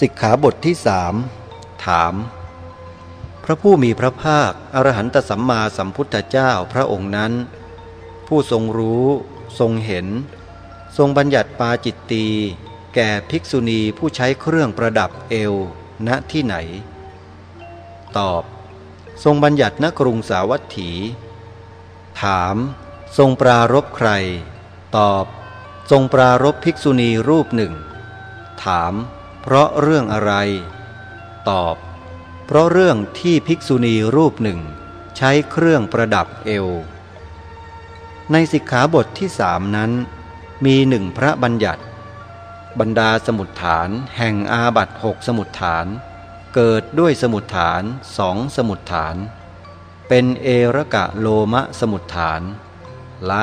สิกขาบทที่สามถาม พระผู้มีพระภาค อรหันตสัมมาสัมพุทธเจ้าพระองค์นั้น ผู้ทรงรู้ ทรงเห็น ทรงบัญญัติปาจิตตีแก่ภิกษุณีผู้ใช้เครื่องประดับเอวณที่ไหน ตอบ ทรงบัญญัติณกรุงสาวัตถี ถาม ทรงปรารบใคร ตอบ ทรงปรารบภิกษุณีรูปหนึ่ง ถาม เพราะเรื่องอะไร ตอบ เพราะเรื่องที่ภิกษุณีรูปหนึ่ง ใช้เครื่องประดับเอว ในสิกขาบทที่สามนั้น มีหนึ่งพระบัญญัติ บรรดาสมุดฐานแห่งอาบัตหกสมุดฐาน เกิดด้วยสมุดฐานสองสมุดฐาน เป็นเอระกะโลมะสมุดฐาน ละ